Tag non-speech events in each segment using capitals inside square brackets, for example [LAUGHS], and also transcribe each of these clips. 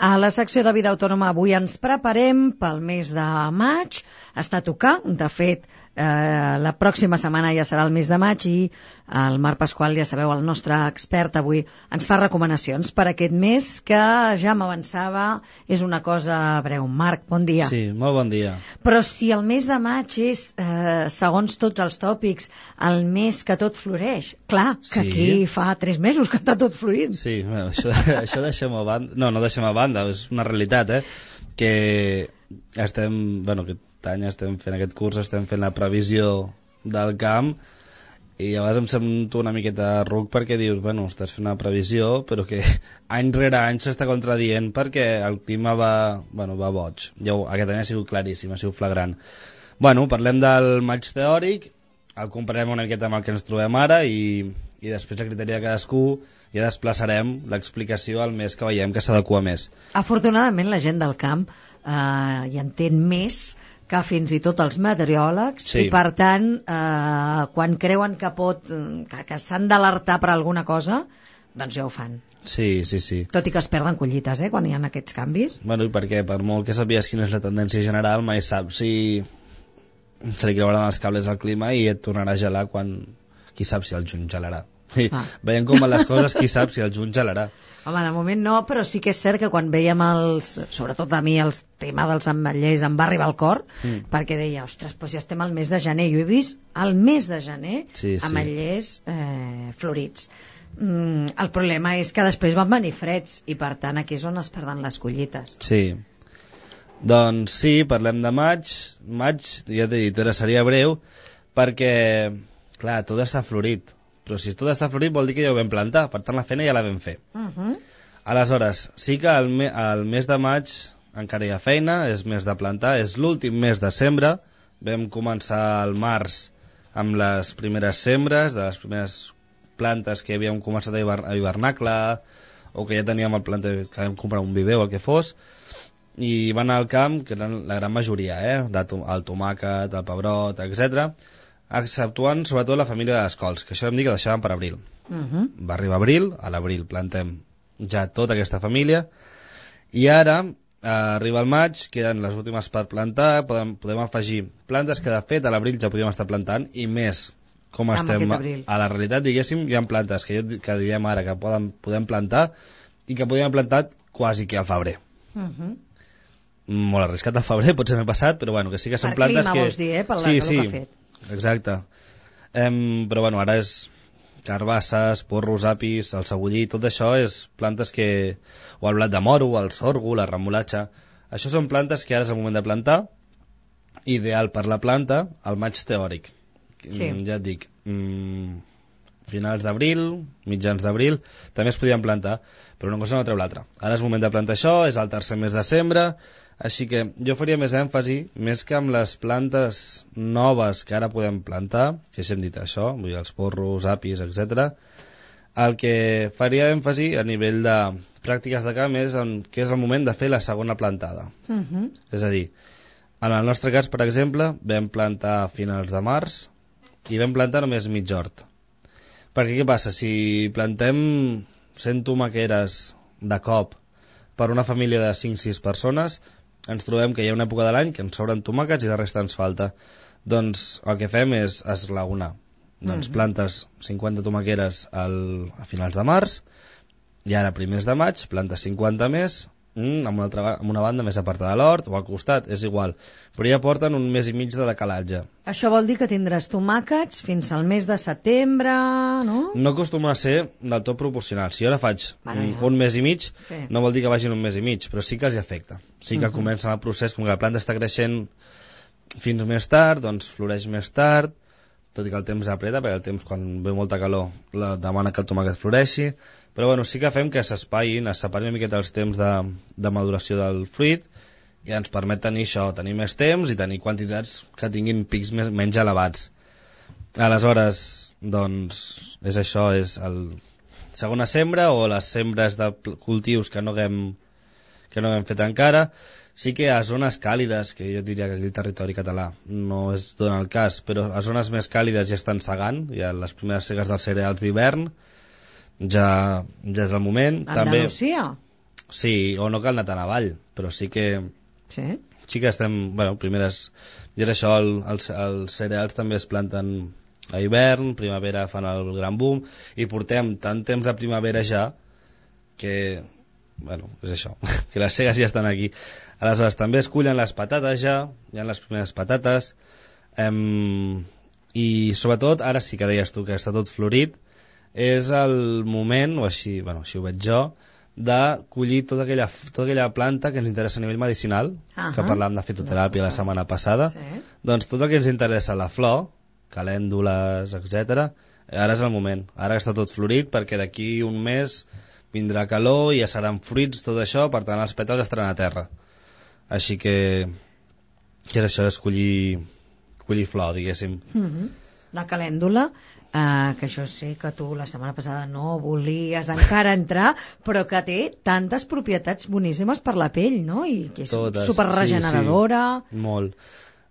la secció de vida autònoma avui ens preparem pel mes de maig. Està tocant, de fet, eh, la pròxima setmana ja serà el mes de maig i el Marc Pasqual, ja sabeu, el nostre expert avui ens fa recomanacions per aquest mes que ja m'avançava és una cosa breu. Marc, bon dia. Sí, molt bon dia. Però si el mes de maig és, eh, segons tots els tòpics, el mes que tot floreix, clar, que Sí. aquí fa tres mesos que està tot florint. Sí, bueno, això, [LAUGHS] això deixem a banda... No, no deixem a banda, és una realitat, eh? Que estem... Bueno, aquest any estem fent aquest curs, estem fent la previsió del camp i a vegades em sento una miqueta ruc perquè dius, bueno, estàs fent una previsió però que [LAUGHS] any rere any s'està contradient perquè el clima va, bueno, va boig. Ja, aquest any ha sigut claríssim, ha sigut flagrant. Bueno, parlem del maig teòric, el comparem una miqueta amb el que ens trobem ara i, i després a criteri de cadascú ja desplaçarem l'explicació al mes que veiem que s'adequa més. Afortunadament la gent del camp eh, hi entén més que fins i tot els meteoròlegs Sí. i per tant eh, quan creuen que pot que, que s'han d'alertar per alguna cosa doncs ja ho fan. Sí, sí, sí. Tot i que es perden collites, eh, quan hi ha aquests canvis. Bueno, i perquè per molt que sàpigues quina és la tendència general, mai saps si se li creuran els cables al clima i et tornarà a gelar quan... Qui sap si el juny gelarà. I Ah. veient com van les coses, qui sap si el juny gelarà. Home, de moment no, però sí que és cert que quan veiem els, sobretot a mi, el tema dels ametllers em va arribar al cor, Mm. perquè deia, ostres, doncs ja estem al mes de gener. Jo he vist al mes de gener Sí, sí. ametllers eh, florits. Mm, el problema és que després van venir freds i per tant aquí és on es perden les collites. Sí. Doncs sí, parlem de maig. Maig, ja t'he dit, ara seria breu, perquè, clar, tot està florit. Però si tot està florit vol dir que ja ho vam plantar, per tant la feina ja la vam fer. Uh -huh. Aleshores, sí que al, me al mes de maig encara hi ha feina, és mes de plantar, és l'últim mes de sembra. Vam començar al març amb les primeres sembres, de les primeres plantes que havíem començat a, hivern a hivernacle, o que ja teníem el planta que vam comprar un viver o el que fos, i van al camp, que eren la gran majoria, eh? de to el tomàquet, el pebrot, etc, exceptuant sobretot la família de les cols, que això vam dir que deixàvem per abril Uh -huh. va arribar abril, a l'abril plantem ja tota aquesta família, i ara eh, arriba el maig, queden les últimes per plantar, podem, podem afegir plantes que de fet a l'abril ja podíem estar plantant, i més com Amb estem a la realitat, diguéssim, hi ha plantes que, jo, que diem ara que poden, podem plantar i que podíem haver plantat quasi que al febrer. Uh -huh. Molt arriscat al febrer, [LAUGHS] potser m'he passat, però bueno, que sí que són Per plantes clima que... vols dir, eh? Per la sí, sí, que fet. Exacte. Em, però bueno, ara és carbasses, porros, apis, el cebollí, tot això és plantes que... o el blat de moro, el sorgo, la remolatxa... Això són plantes que ara és el moment de plantar, ideal per la planta, al maig teòric. Sí. Mm, Ja et dic, mm, finals d'abril, mitjans d'abril, també es podien plantar, però una cosa no treu l'altra. Ara és moment de plantar això, és el tercer mes de sembra, així que jo faria més èmfasi, més que amb les plantes noves que ara podem plantar, que ja hem dit això, vull dir, els porros, apis, etc. El que faria èmfasi a nivell de pràctiques de camp és en, que és el moment de fer la segona plantada. Uh -huh. És a dir, en el nostre cas, per exemple, vam plantar a finals de març i vam plantar només mig hort. Perquè què passa? Si plantem 100 tomaqueres de cop per una família de 5-6 persones, ens trobem que hi ha una època de l'any que ens sobren tomàquets i de resta ens falta. Doncs el que fem és eslaonar. Doncs Mhm. plantes 50 tomaqueres al, a finals de març i ara, primers de maig, plantes 50 més, mm, amb, una altra, amb una banda més apartada de l'hort o al costat, és igual. Però ja porten un mes i mig de decalatge. Això vol dir que tindràs tomàquets fins al mes de setembre, no? No acostuma a ser del tot proporcional. Si jo ara faig Bueno, ja. un mes i mig, Sí. no vol dir que vagin un mes i mig, però sí que els afecta. Sí que Mhm. comença el procés, com que la planta està creixent fins més tard, doncs floreix més tard, tot i que el temps apreta, perquè el temps quan ve molta calor la demana que el tomàquet floreixi, però bueno, sí que fem que s'espaïn, es separin una miqueta els temps de, de maduració del fruit i ens permet tenir això, tenir més temps i tenir quantitats que tinguin pics més, menys elevats. Aleshores, doncs, és això, és el segona sembra o les sembres de cultius que no haguem, que no haguem fet encara. Sí que a zones càlides, que jo diria que aquí el territori català no es dona el cas, però a zones més càlides ja estan segant, ja les primeres seques dels cereals d'hivern, ja, ja és el moment. També, Andalusia. Sí, o no cal anar tan avall, però sí que Sí? sí que estem, bueno, primeres, i és això, el, els, els cereals també es planten a hivern, primavera fan el gran boom, i portem tant temps a primavera ja, que, bueno, és això, [LAUGHS] que les cegues ja estan aquí. Aleshores, també es cullen les patates ja, hi ha les primeres patates, em, i sobretot, ara sí que deies tu que està tot florit, és el moment, o així, bueno, així ho veig jo, de collir tota aquella, tota aquella planta que ens interessa a nivell medicinal, Ahà. que parlàvem de fitoteràpia la setmana passada, Sí. doncs tot el que ens interessa, la flor, calèndules, etc. ara és el moment. Ara està tot florit perquè d'aquí un mes vindrà calor i ja seran fruits, tot això, per tant els pètals estaran a terra. Així que, que és això, és collir, collir flor, diguéssim. Mhm. La calèndula, eh, que això sé que tu la setmana passada no volies encara entrar, però que té tantes propietats boníssimes per la pell, no? I que és Totes, superregeneradora. Sí, sí, molt.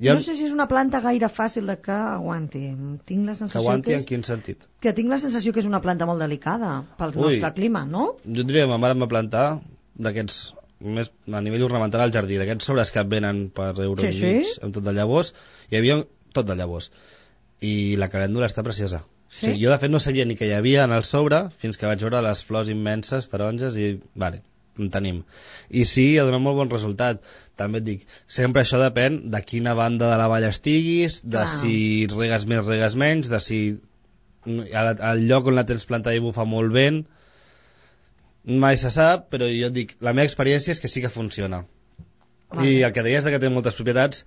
Jo... No sé si és una planta gaire fàcil de que aguanti. Tinc la que sensació aguanti que, en és, quin sentit? que tinc la sensació que és una planta molt delicada pel Ui. nostre clima, no? Jo diria que ma mare em va plantar d'aquests més a nivell ornamental al jardí, d'aquests sobres que et venen per euro Sí, sí. amb tot de llavors, hi havia tot de llavors. I la calèndula està preciosa. Sí? O sigui, jo de fet no sabia ni que hi havia en el sobre fins que vaig veure les flors immenses, taronges, i vale, en tenim. I sí, ha donat molt bon resultat. També et dic, sempre això depèn de quina banda de la vall estiguis, de Clar. si regues més, regues menys, de si al, al lloc on la tens plantada hi bufa molt vent, mai se sap, però jo et dic, la meva experiència és que sí que funciona. Vale. I el que deies de que té moltes propietats,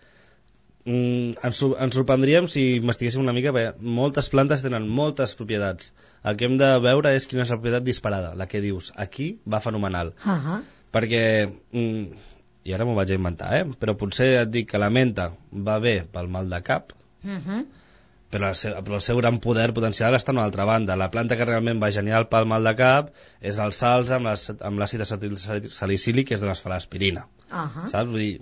mm, ens, ens sorprendríem si investiguéssim una mica, perquè moltes plantes tenen moltes propietats. El que hem de veure és quina és la propietat disparada, la que dius, aquí va fenomenal. Uh -huh. Perquè, mm, i ara m'ho vaig a inventar, eh? però potser et dic que la menta va bé pel mal de cap, Uh -huh. però el, seu, però el seu gran poder potencial està a una altra banda. La planta que realment va genial pel mal de cap és el salsa amb l'àcid acetil salicílic, que és de les fa l'aspirina. Uh -huh. Saps? Vull dir,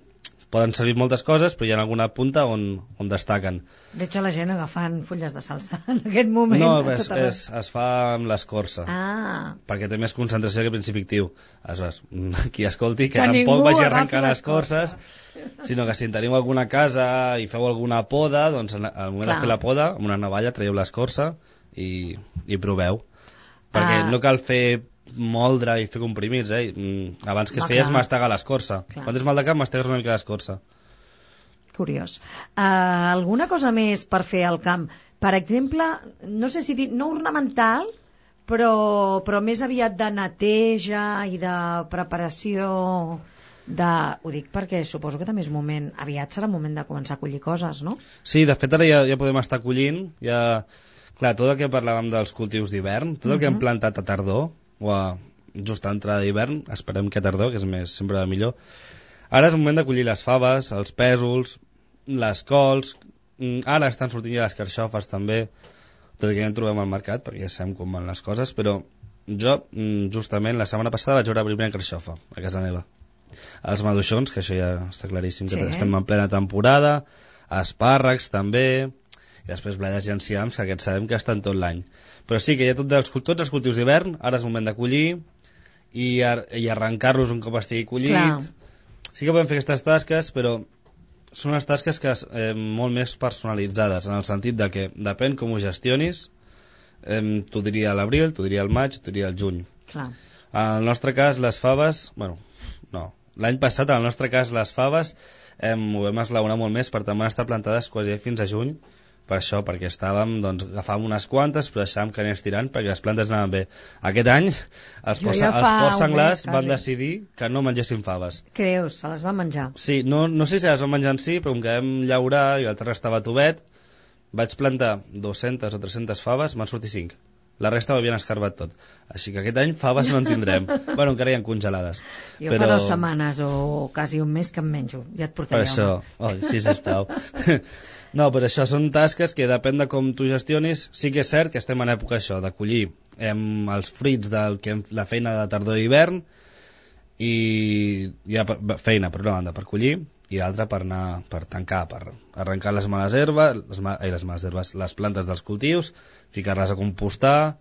poden servir moltes coses, però hi ha alguna punta on, on destaquen. Veig a la gent agafant fulles de salsa [LAUGHS] en aquest moment. No, és, tot arreu. és, es fa amb l'escorça, Ah, perquè té més concentració que principi actiu. Aleshores, [LAUGHS] qui escolti, que, Que tampoc vagi arrencant escorces, sinó que si en teniu alguna casa i feu alguna poda, doncs al moment Clar. de fer la poda, amb una navalla traieu l'escorça i, i proveu. Perquè Ah. no cal fer moldre i fer comprimits, eh? Mm, Abans que es clar. mastegar l'escorça. Quan tens mal de cap, mastegues una mica l'escorça. curiós. Uh, alguna cosa més per fer al camp? Per exemple, no sé si dir, no ornamental, però, però més aviat de neteja i de preparació de... Ho dic perquè suposo que també és moment, aviat serà moment de començar a collir coses, no? Sí, de fet ara ja, ja podem estar collint, ja... Clar, tot el que parlàvem dels cultius d'hivern, tot el que hem plantat a tardor, o a just a entrada d'hivern, esperem que tardor, que és més, sempre va millor, ara és el moment de collir les faves, els pèsols, les cols, mm, ara estan sortint ja les carxofes també, tot i que ja en trobem al mercat, perquè ja sabem com van les coses, però jo, mm, justament, la setmana passada vaig veure la primera carxofa a casa meva. Els maduixons, que això ja està claríssim, que Sí. estem en plena temporada, espàrrecs també, i després bledes i enciams, que aquests sabem que estan tot l'any. Però sí que hi ha tot dels, tots els cultius d'hivern, ara és moment de collir, i, ar i arrencar-los un cop estigui collit. Clar. Sí que podem fer aquestes tasques, però són unes tasques que eh, molt més personalitzades, en el sentit de que depèn com ho gestionis, eh, t'ho diria a l'abril, t'ho diria al maig, t'ho diria al juny. Clar. En el nostre cas, les faves... Bueno, no. L'any passat, en el nostre cas, les faves eh, ho vam esglaonar molt més, per tant van estar plantades quasi fins a juny, per això, perquè estàvem, doncs, agafàvem unes quantes, però deixàvem que anés tirant perquè les plantes anaven bé. Aquest any, els, Jo ports, ja els porcs senglars van decidir que no mengessin faves. Creus, se les va menjar. Sí, no, no sé si les van menjar en si, però com que vam llaurar i el terra estava tovet, vaig plantar 200 o 300 faves, van sortir 5. La resta ho havien escarbat tot. Així que aquest any faves no en tindrem. [LAUGHS] bueno, encara hi ha congelades. Jo però... fa dues setmanes o quasi un mes que em menjo. Ja et Per portaré això, oh, sí, sisplau. [LAUGHS] no, per això són tasques que depèn de com tu gestionis. Sí que és cert que estem en època això, de collir. Em, els fruits del que la feina de tardor i hivern i hi ha feina per una banda per collir i l'altra per anar per tancar, per arrencar les males herbes, les, ma, ai, les males herbes, les plantes dels cultius, ficar-les a compostar,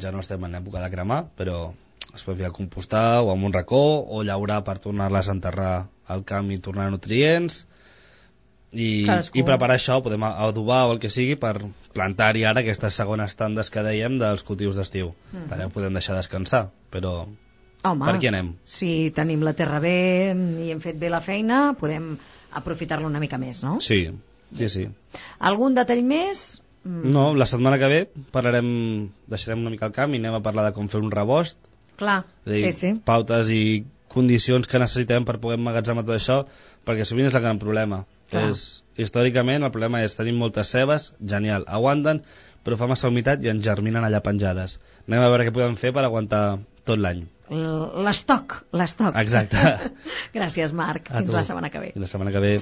ja no estem en època de cremar, però es poden ficar a compostar o en un racó o llaurar per tornar-les a enterrar al camp i tornar nutrients i, Cadascú. i preparar això, podem adobar o el que sigui per plantar-hi ara aquestes segones tandes que dèiem dels cultius d'estiu. Mhm. També ho podem deixar descansar, però Home, per aquí anem. si tenim la terra bé i hem fet bé la feina, podem aprofitar-la una mica més, no? Sí, sí, sí. Algun detall més? Mm, No, la setmana que ve parlarem, deixarem una mica el camp i anem a parlar de com fer un rebost, Clar, dir, sí, sí. pautes i condicions que necessitem per poder emmagatzemar tot això, perquè sovint és el gran problema. Clar. És, històricament el problema és tenim moltes cebes, genial, aguanten, però fa massa humitat i ens germinen allà penjades. Anem a veure què podem fer per aguantar tot l'any. L'estoc, l'estoc. Exacte. [LAUGHS] Gràcies, Marc. A Fins tu. la setmana que ve. I la setmana que ve